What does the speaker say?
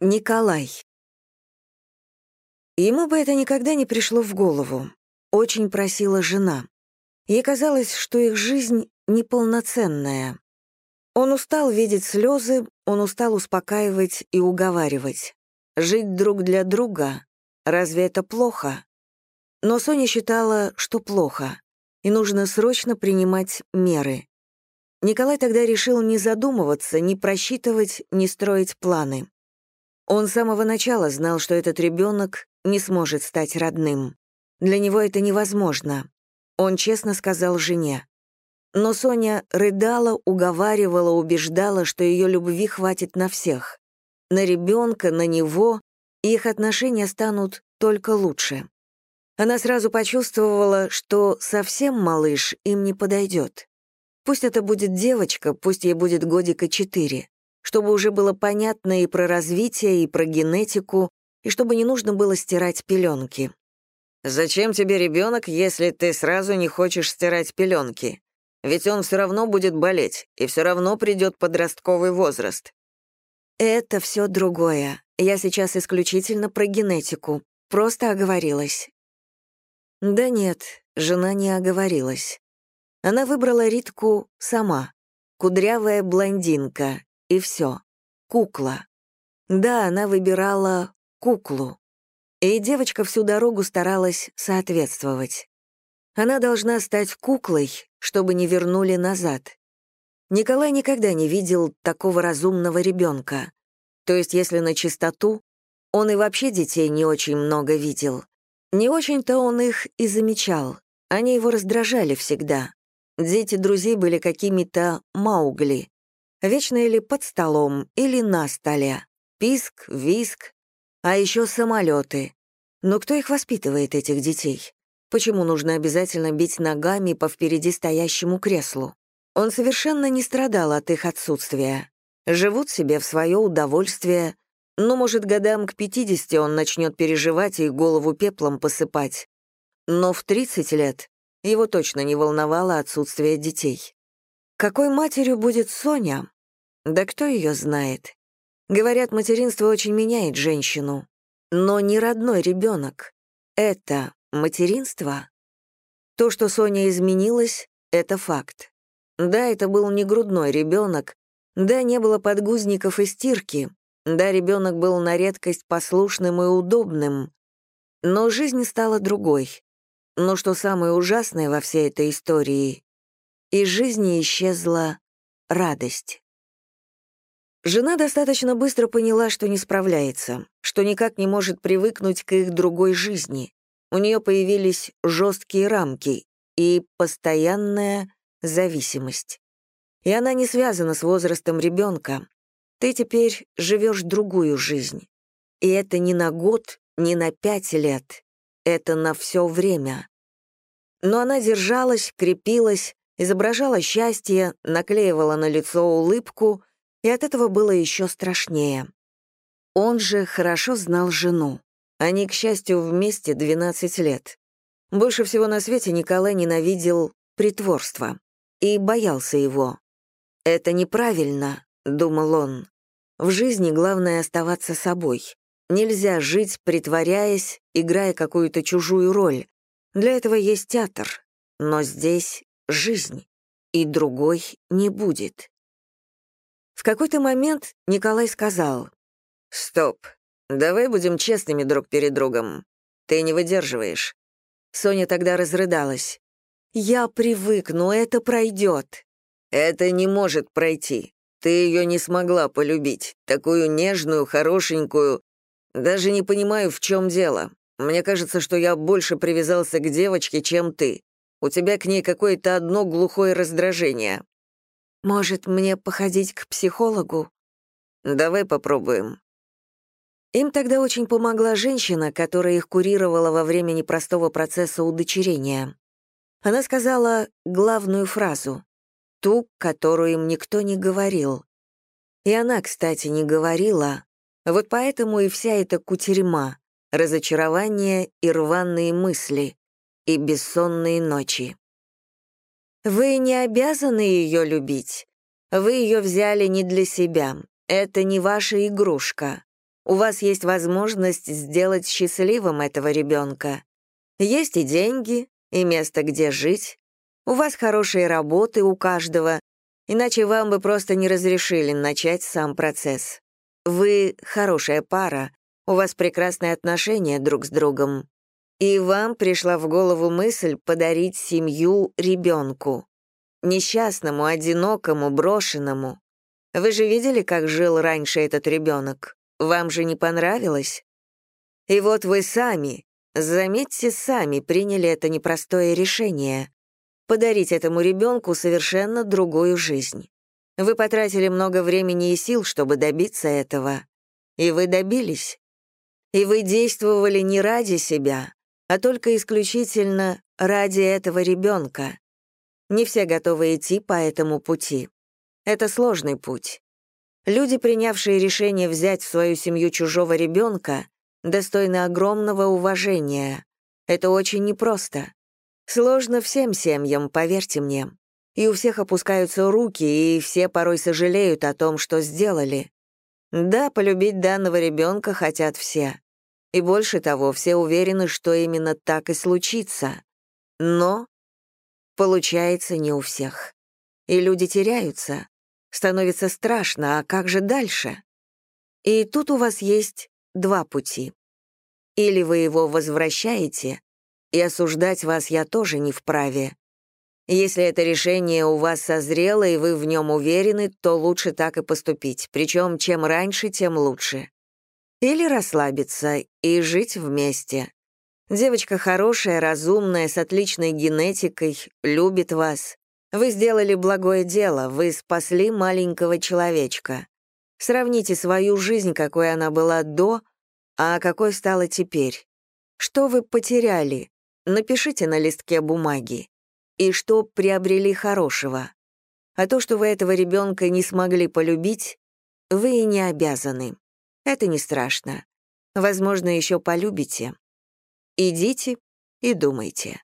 Николай. Ему бы это никогда не пришло в голову. Очень просила жена. Ей казалось, что их жизнь неполноценная. Он устал видеть слезы, он устал успокаивать и уговаривать. Жить друг для друга — разве это плохо? Но Соня считала, что плохо, и нужно срочно принимать меры. Николай тогда решил не задумываться, не просчитывать, не строить планы. Он с самого начала знал, что этот ребенок не сможет стать родным. Для него это невозможно. Он честно сказал жене. Но Соня рыдала, уговаривала, убеждала, что ее любви хватит на всех. На ребенка, на него, и их отношения станут только лучше. Она сразу почувствовала, что совсем малыш им не подойдет. Пусть это будет девочка, пусть ей будет годика четыре чтобы уже было понятно и про развитие, и про генетику, и чтобы не нужно было стирать пеленки. «Зачем тебе ребенок, если ты сразу не хочешь стирать пеленки? Ведь он все равно будет болеть, и все равно придет подростковый возраст». «Это все другое. Я сейчас исключительно про генетику. Просто оговорилась». Да нет, жена не оговорилась. Она выбрала Ритку сама. Кудрявая блондинка, и все. Кукла. Да, она выбирала куклу. И девочка всю дорогу старалась соответствовать. Она должна стать куклой, чтобы не вернули назад. Николай никогда не видел такого разумного ребенка. То есть, если на чистоту, он и вообще детей не очень много видел. Не очень-то он их и замечал. Они его раздражали всегда. Дети друзей были какими-то маугли. Вечно или под столом, или на столе. Писк, виск, а еще самолеты. Но кто их воспитывает, этих детей? Почему нужно обязательно бить ногами по впереди стоящему креслу? Он совершенно не страдал от их отсутствия. Живут себе в свое удовольствие, но, может, годам к 50 он начнет переживать и голову пеплом посыпать. Но в 30 лет его точно не волновало отсутствие детей. Какой матерью будет Соня, да кто ее знает? Говорят, материнство очень меняет женщину. Но не родной ребенок. Это материнство? То, что Соня изменилась, это факт. Да, это был не грудной ребенок, да, не было подгузников и стирки, да, ребенок был на редкость послушным и удобным. Но жизнь стала другой. Но что самое ужасное во всей этой истории, из жизни исчезла радость. Жена достаточно быстро поняла, что не справляется, что никак не может привыкнуть к их другой жизни. У нее появились жесткие рамки и постоянная зависимость. И она не связана с возрастом ребенка. Ты теперь живешь другую жизнь. И это не на год, не на пять лет. Это на все время. Но она держалась, крепилась, изображала счастье, наклеивала на лицо улыбку — и от этого было еще страшнее. Он же хорошо знал жену. Они, к счастью, вместе 12 лет. Больше всего на свете Николай ненавидел притворство и боялся его. «Это неправильно», — думал он. «В жизни главное оставаться собой. Нельзя жить, притворяясь, играя какую-то чужую роль. Для этого есть театр. Но здесь жизнь, и другой не будет». В какой-то момент Николай сказал, «Стоп, давай будем честными друг перед другом. Ты не выдерживаешь». Соня тогда разрыдалась. «Я привыкну, это пройдет». «Это не может пройти. Ты ее не смогла полюбить. Такую нежную, хорошенькую. Даже не понимаю, в чем дело. Мне кажется, что я больше привязался к девочке, чем ты. У тебя к ней какое-то одно глухое раздражение. Может, мне походить к психологу? Давай попробуем. Им тогда очень помогла женщина, которая их курировала во время непростого процесса удочерения. Она сказала главную фразу, ту, которую им никто не говорил. И она, кстати, не говорила, вот поэтому и вся эта кутерьма, разочарование и рваные мысли, и бессонные ночи. Вы не обязаны ее любить. Вы ее взяли не для себя. Это не ваша игрушка. У вас есть возможность сделать счастливым этого ребенка. Есть и деньги, и место, где жить. У вас хорошие работы у каждого, иначе вам бы просто не разрешили начать сам процесс. Вы хорошая пара, у вас прекрасные отношения друг с другом. И вам пришла в голову мысль подарить семью ребенку. Несчастному, одинокому, брошенному. Вы же видели, как жил раньше этот ребенок? Вам же не понравилось? И вот вы сами, заметьте, сами приняли это непростое решение — подарить этому ребенку совершенно другую жизнь. Вы потратили много времени и сил, чтобы добиться этого. И вы добились. И вы действовали не ради себя, а только исключительно ради этого ребенка. Не все готовы идти по этому пути. Это сложный путь. Люди, принявшие решение взять в свою семью чужого ребенка, достойны огромного уважения. Это очень непросто. Сложно всем семьям, поверьте мне. И у всех опускаются руки, и все порой сожалеют о том, что сделали. Да, полюбить данного ребенка хотят все. И больше того, все уверены, что именно так и случится. Но получается не у всех. И люди теряются. Становится страшно, а как же дальше? И тут у вас есть два пути. Или вы его возвращаете, и осуждать вас я тоже не вправе. Если это решение у вас созрело, и вы в нем уверены, то лучше так и поступить, причем чем раньше, тем лучше. Или расслабиться и жить вместе. Девочка хорошая, разумная, с отличной генетикой, любит вас. Вы сделали благое дело, вы спасли маленького человечка. Сравните свою жизнь, какой она была до, а какой стала теперь. Что вы потеряли? Напишите на листке бумаги. И что приобрели хорошего. А то, что вы этого ребенка не смогли полюбить, вы и не обязаны. Это не страшно. Возможно, еще полюбите. Идите и думайте.